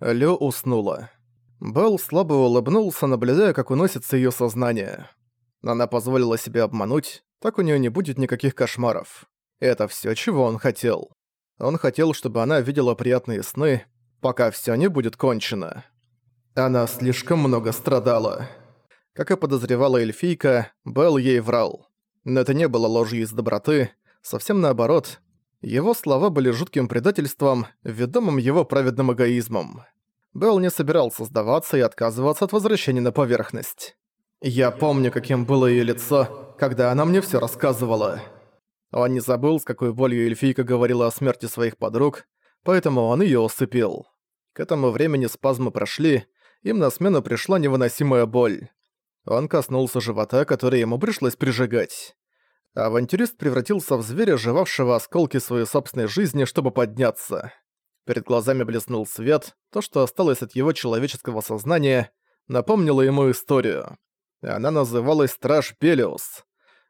Лё уснула. Белл слабо улыбнулся, наблюдая, как уносится её сознание. Она позволила себе обмануть, так у неё не будет никаких кошмаров. Это всё, чего он хотел. Он хотел, чтобы она видела приятные сны, пока всё не будет кончено. Она слишком много страдала. Как и подозревала эльфийка, Белл ей врал. Но это не было ложью из доброты, совсем наоборот. Его слова были жутким предательством, ведомым его праведным эгоизмом. Белл не собирался сдаваться и отказываться от возвращения на поверхность. «Я помню, каким было её лицо, когда она мне всё рассказывала». Он не забыл, с какой болью эльфийка говорила о смерти своих подруг, поэтому он её усыпил. К этому времени спазмы прошли, им на смену пришла невыносимая боль. Он коснулся живота, который ему пришлось прижигать. Авантюрист превратился в зверя, жевавшего осколки своей собственной жизни, чтобы подняться. Перед глазами блеснул свет, то, что осталось от его человеческого сознания, напомнило ему историю. Она называлась Страж Пелиус.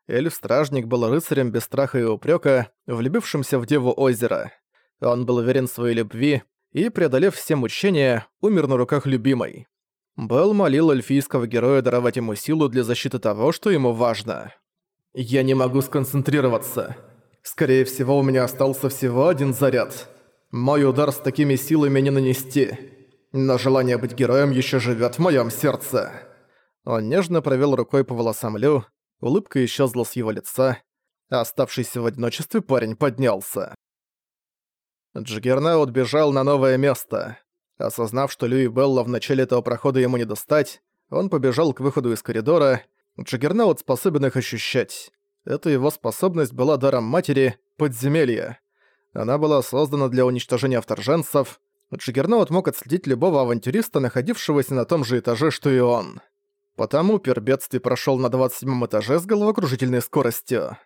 Эльф-стражник был рыцарем без страха и упрека, влюбившимся в Деву Озера. Он был уверен в своей любви и, преодолев все мучения, умер на руках любимой. Белл молил эльфийского героя даровать ему силу для защиты того, что ему важно. «Я не могу сконцентрироваться. Скорее всего, у меня остался всего один заряд». Мой удар с такими силами не нанести. Но желание быть героем еще живет в моем сердце. Он нежно провел рукой по волосам Лю, улыбка исчезла с его лица, оставшийся в одиночестве парень поднялся. Джиггернаут бежал на новое место. Осознав, что Лю и Белла в начале этого прохода ему не достать, он побежал к выходу из коридора. Джиггернаут способен их ощущать. Эта его способность была даром матери — подземелья. Она была создана для уничтожения вторженцев. Джиггернаут мог отследить любого авантюриста, находившегося на том же этаже, что и он. Потому пир бедствий прошёл на 27 этаже с головокружительной скоростью.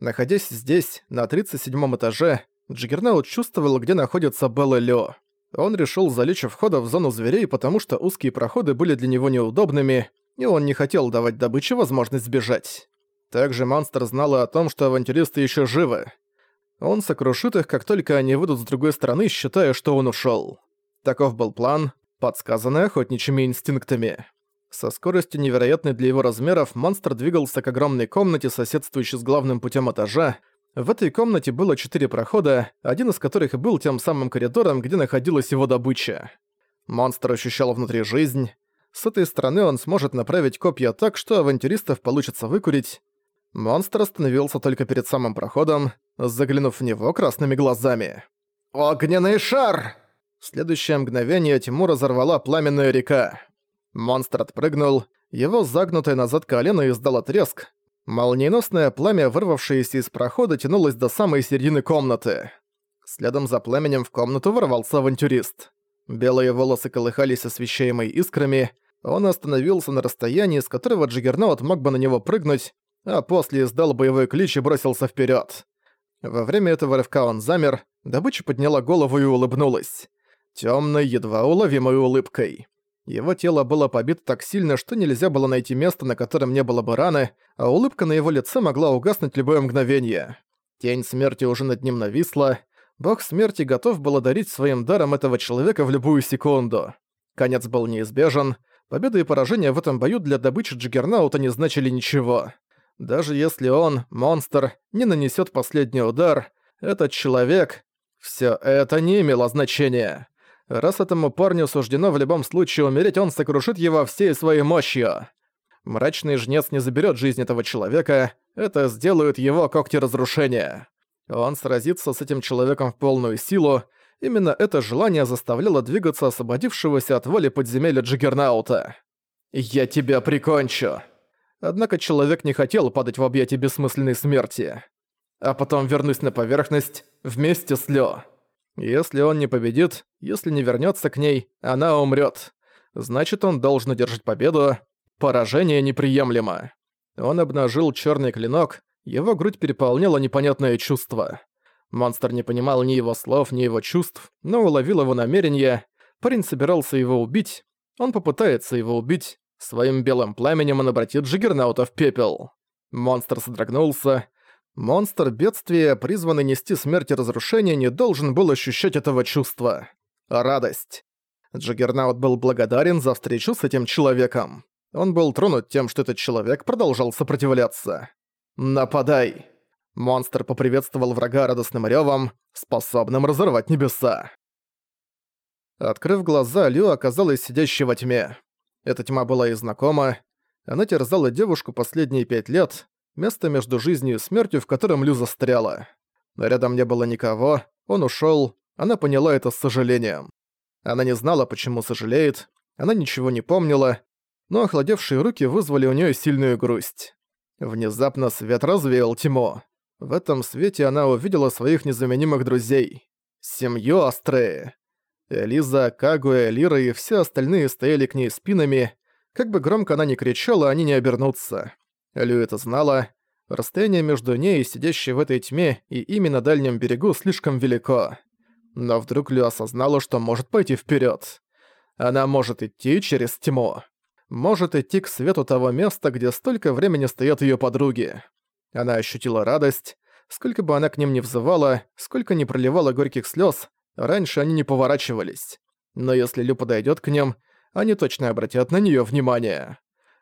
Находясь здесь, на 37 этаже, Джиггернаут чувствовал, где находится Белла Лё. Он решил залечь у входа в зону зверей, потому что узкие проходы были для него неудобными, и он не хотел давать добыче возможность сбежать. Также монстр знал о том, что авантюристы ещё живы. Он сокрушит их, как только они выйдут с другой стороны, считая, что он ушёл. Таков был план, подсказанный охотничьими инстинктами. Со скоростью невероятной для его размеров монстр двигался к огромной комнате, соседствующей с главным путем этажа. В этой комнате было четыре прохода, один из которых и был тем самым коридором, где находилась его добыча. Монстр ощущал внутри жизнь. С этой стороны он сможет направить копья так, что авантюристов получится выкурить, Монстр остановился только перед самым проходом, заглянув в него красными глазами. «Огненный шар!» В следующее мгновение Тимур разорвала пламенная река. Монстр отпрыгнул, его загнутое назад колено издало треск. Молниеносное пламя, вырвавшееся из прохода, тянулось до самой середины комнаты. Следом за пламенем в комнату ворвался авантюрист. Белые волосы колыхались освещаемой искрами, он остановился на расстоянии, с которого Джиггернаут мог бы на него прыгнуть, а после издал боевой клич и бросился вперед. Во время этого рывка он замер, добыча подняла голову и улыбнулась. Темной, едва уловимой улыбкой. Его тело было побито так сильно, что нельзя было найти место, на котором не было бы раны, а улыбка на его лице могла угаснуть любое мгновение. Тень смерти уже над ним нависла. Бог смерти готов был одарить своим даром этого человека в любую секунду. Конец был неизбежен. Победа и поражение в этом бою для добычи Джиггернаута не значили ничего. Даже если он, монстр, не нанесет последний удар, этот человек... Все это не имело значения. Раз этому парню суждено в любом случае умереть, он сокрушит его всей своей мощью. Мрачный жнец не заберет жизнь этого человека, это сделают его когти разрушения. Он сразится с этим человеком в полную силу, именно это желание заставляло двигаться освободившегося от воли подземелья Джиггернаута. «Я тебя прикончу!» Однако человек не хотел падать в объятия бессмысленной смерти. А потом вернусь на поверхность вместе с Лё. Если он не победит, если не вернется к ней, она умрет. Значит, он должен одержать победу. Поражение неприемлемо. Он обнажил черный клинок, его грудь переполняла непонятное чувство. Монстр не понимал ни его слов, ни его чувств, но уловил его намерение. Парень собирался его убить. Он попытается его убить, Своим белым пламенем он обратит Джиггернаута в пепел. Монстр содрогнулся. Монстр бедствия, призванный нести смерть и разрушение, не должен был ощущать этого чувства. Радость. Джаггернаут был благодарен за встречу с этим человеком. Он был тронут тем, что этот человек продолжал сопротивляться. «Нападай!» Монстр поприветствовал врага радостным рёвом, способным разорвать небеса. Открыв глаза, Лю оказалась сидящей во тьме. Эта тьма была ей знакома. Она терзала девушку последние пять лет, место между жизнью и смертью, в котором Лю застряла. Но рядом не было никого, он ушёл, она поняла это с сожалением. Она не знала, почему сожалеет, она ничего не помнила, но охладевшие руки вызвали у неё сильную грусть. Внезапно свет развеял тьму. В этом свете она увидела своих незаменимых друзей. Семью Астреи. Элиза, Кагуэ, Лира и все остальные стояли к ней спинами. Как бы громко она ни кричала, они не обернутся. Лю это знала. Расстояние между ней и сидящей в этой тьме и ими на дальнем берегу слишком велико. Но вдруг Лю осознала, что может пойти вперед. Она может идти через тьму. Может идти к свету того места, где столько времени стоят ее подруги. Она ощутила радость. Сколько бы она к ним ни взывала, сколько ни проливала горьких слез, Раньше они не поворачивались. Но если Лю подойдет к ним, они точно обратят на нее внимание.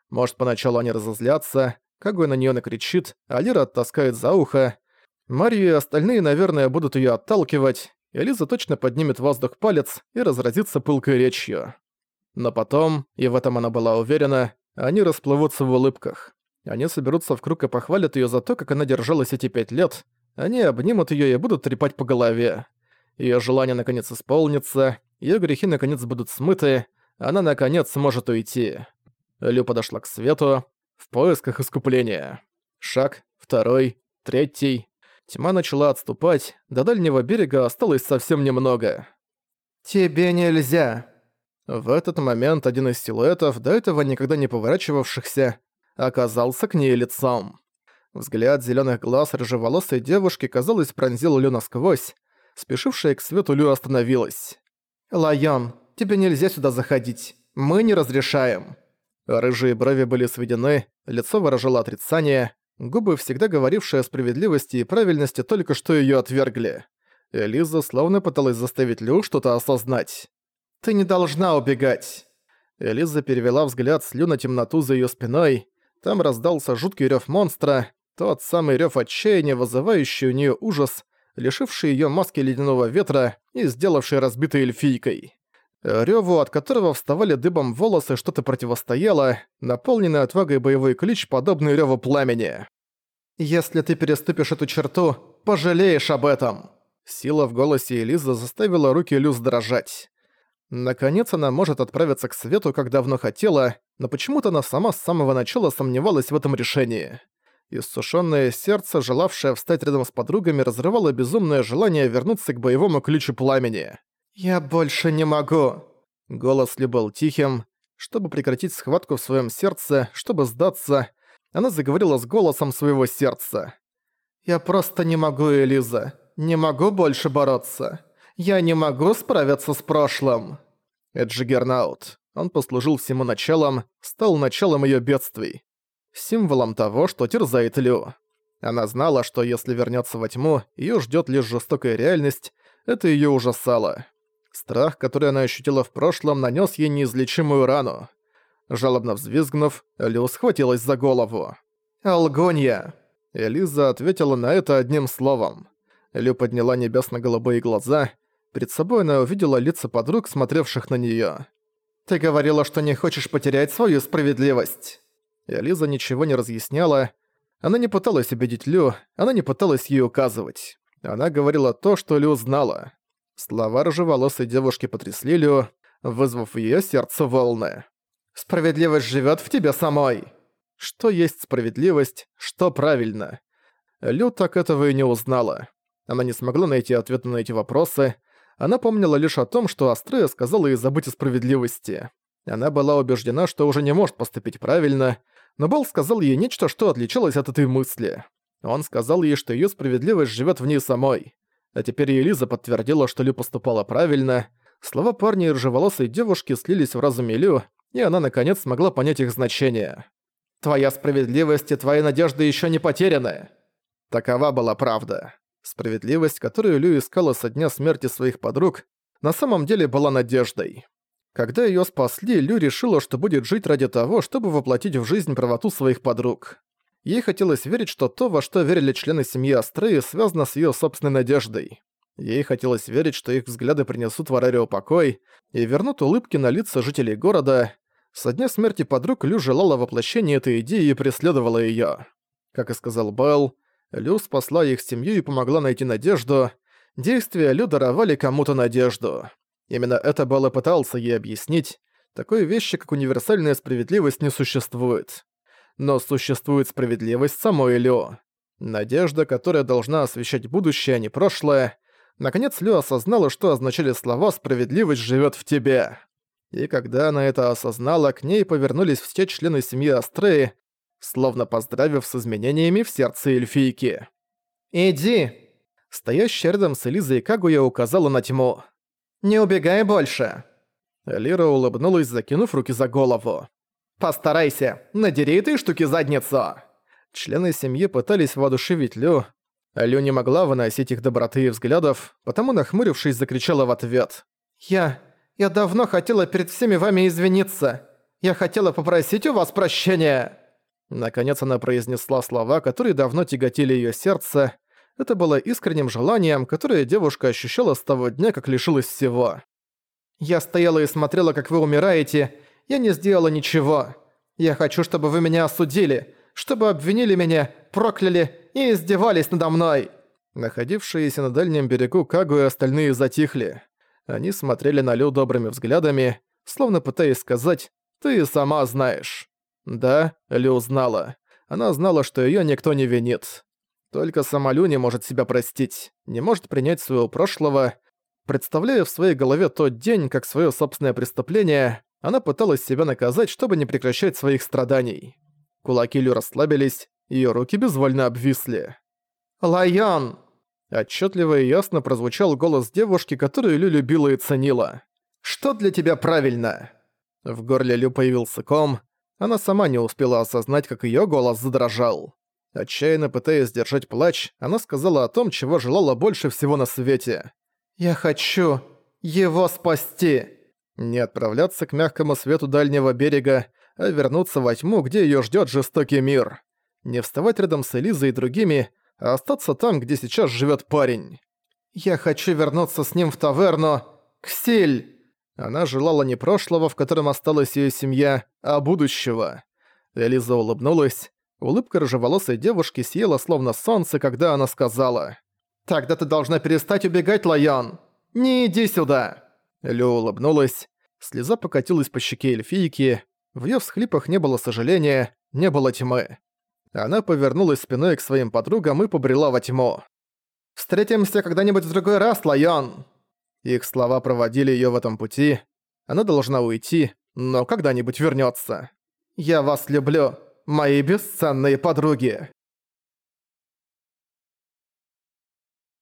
Может, поначалу они разозлятся, Кагуя на нее накричит, а Лира оттаскает за ухо. Марию и остальные, наверное, будут ее отталкивать, и Лиза точно поднимет воздух палец и разразится пылкой речью. Но потом, и в этом она была уверена, они расплывутся в улыбках. Они соберутся в круг и похвалят ее за то, как она держалась эти пять лет. Они обнимут ее и будут трепать по голове. Её желание наконец исполнится, её грехи наконец будут смыты, она наконец сможет уйти. Лю подошла к свету в поисках искупления. Шаг, второй, третий. Тьма начала отступать, до дальнего берега осталось совсем немного. «Тебе нельзя!» В этот момент один из силуэтов, до этого никогда не поворачивавшихся, оказался к ней лицом. Взгляд зелёных глаз рыжеволосой девушки, казалось, пронзил Лю насквозь, спешившая к свету Лю остановилась. «Лайон, тебе нельзя сюда заходить. Мы не разрешаем». Рыжие брови были сведены, лицо выражало отрицание, губы, всегда говорившие о справедливости и правильности, только что её отвергли. Элиза словно пыталась заставить Лю что-то осознать. «Ты не должна убегать!» Элиза перевела взгляд с Лю на темноту за её спиной. Там раздался жуткий рёв монстра, тот самый рёв отчаяния, вызывающий у неё ужас, лишивший её маски ледяного ветра и сделавший разбитой эльфийкой. Рёву, от которого вставали дыбом волосы, что-то противостояло, наполненный отвагой боевой клич, подобный рёву пламени. «Если ты переступишь эту черту, пожалеешь об этом!» Сила в голосе Элизы заставила руки Люз дрожать. Наконец она может отправиться к свету, как давно хотела, но почему-то она сама с самого начала сомневалась в этом решении. Иссушённое сердце, желавшее встать рядом с подругами, разрывало безумное желание вернуться к боевому ключу пламени. «Я больше не могу!» Голос Ли был тихим. Чтобы прекратить схватку в своем сердце, чтобы сдаться, она заговорила с голосом своего сердца. «Я просто не могу, Элиза. Не могу больше бороться. Я не могу справиться с прошлым». Эджигернаут. Он послужил всему началом, стал началом её бедствий символом того, что терзает Лю. Она знала, что если вернется во тьму, ее ждет лишь жестокая реальность, это ее ужасало. Страх, который она ощутила в прошлом, нанес ей неизлечимую рану. Жалобно взвизгнув, Лю схватилась за голову. «Алгонья!» Элиза ответила на это одним словом. Лю подняла небесно-голубые глаза. Перед собой она увидела лица подруг, смотревших на неё. «Ты говорила, что не хочешь потерять свою справедливость». И Ализа ничего не разъясняла. Она не пыталась убедить Лю, она не пыталась ей указывать. Она говорила то, что Лю знала. Слова рыжеволосой девушки потрясли Лю, вызвав в её сердце волны. «Справедливость живёт в тебе самой!» Что есть справедливость, что правильно? Лю так этого и не узнала. Она не смогла найти ответы на эти вопросы. Она помнила лишь о том, что Астрея сказала ей забыть о справедливости. Она была убеждена, что уже не может поступить правильно, но Бол сказал ей нечто, что отличалось от этой мысли. Он сказал ей, что её справедливость живёт в ней самой. А теперь Элиза подтвердила, что Лю поступала правильно. Слова парня и рыжеволосой девушки слились в разуме Лю, и она наконец смогла понять их значение. «Твоя справедливость и твои надежды ещё не потеряны!» Такова была правда. Справедливость, которую Лю искала со дня смерти своих подруг, на самом деле была надеждой. Когда её спасли, Лю решила, что будет жить ради того, чтобы воплотить в жизнь правоту своих подруг. Ей хотелось верить, что то, во что верили члены семьи Астреи, связано с её собственной надеждой. Ей хотелось верить, что их взгляды принесут в Арарио покой и вернут улыбки на лица жителей города. Со дня смерти подруг Лю желала воплощения этой идеи и преследовала её. Как и сказал Белл, Лю спасла их семью и помогла найти надежду. Действия Лю даровали кому-то надежду. Именно это Белл и пытался ей объяснить. Такой вещи, как универсальная справедливость, не существует. Но существует справедливость самой Лю. Надежда, которая должна освещать будущее, а не прошлое. Наконец Лю осознала, что означали слова «справедливость живет в тебе». И когда она это осознала, к ней повернулись все члены семьи Астреи, словно поздравив с изменениями в сердце эльфийки. «Иди!» Стоящая рядом с Элизой Кагуя указала на тьму. «Не убегай больше!» Лира улыбнулась, закинув руки за голову. «Постарайся, надери этой штуки задницу!» Члены семьи пытались воодушевить Лю. Лю не могла выносить их доброты и взглядов, потому, нахмурившись, закричала в ответ. «Я... я давно хотела перед всеми вами извиниться. Я хотела попросить у вас прощения!» Наконец она произнесла слова, которые давно тяготили её сердце. Это было искренним желанием, которое девушка ощущала с того дня, как лишилась всего. «Я стояла и смотрела, как вы умираете. Я не сделала ничего. Я хочу, чтобы вы меня осудили, чтобы обвинили меня, прокляли и издевались надо мной». Находившиеся на дальнем берегу Кагу и остальные затихли. Они смотрели на Лю добрыми взглядами, словно пытаясь сказать «ты сама знаешь». Да, Лю знала. Она знала, что её никто не винит. Только сама Лю не может себя простить, не может принять своего прошлого. Представляя в своей голове тот день как своё собственное преступление, она пыталась себя наказать, чтобы не прекращать своих страданий. Кулаки Лю расслабились, её руки безвольно обвисли. «Лайон!» Отчётливо и ясно прозвучал голос девушки, которую Лю любила и ценила. «Что для тебя правильно?» В горле Лю появился ком, она сама не успела осознать, как её голос задрожал. Отчаянно пытаясь сдержать плач, она сказала о том, чего желала больше всего на свете. «Я хочу его спасти!» Не отправляться к мягкому свету дальнего берега, а вернуться во тьму, где её ждёт жестокий мир. Не вставать рядом с Элизой и другими, а остаться там, где сейчас живёт парень. «Я хочу вернуться с ним в таверну. Ксиль!» Она желала не прошлого, в котором осталась её семья, а будущего. Элиза улыбнулась. Улыбка рыжеволосой девушки съела словно солнце, когда она сказала. «Тогда ты должна перестать убегать, Лайон! Не иди сюда!» Лю улыбнулась. Слеза покатилась по щеке эльфийки. В её всхлипах не было сожаления, не было тьмы. Она повернулась спиной к своим подругам и побрела во тьму. «Встретимся когда-нибудь в другой раз, Лайон!» Их слова проводили её в этом пути. Она должна уйти, но когда-нибудь вернётся. «Я вас люблю, мои бесценные подруги!»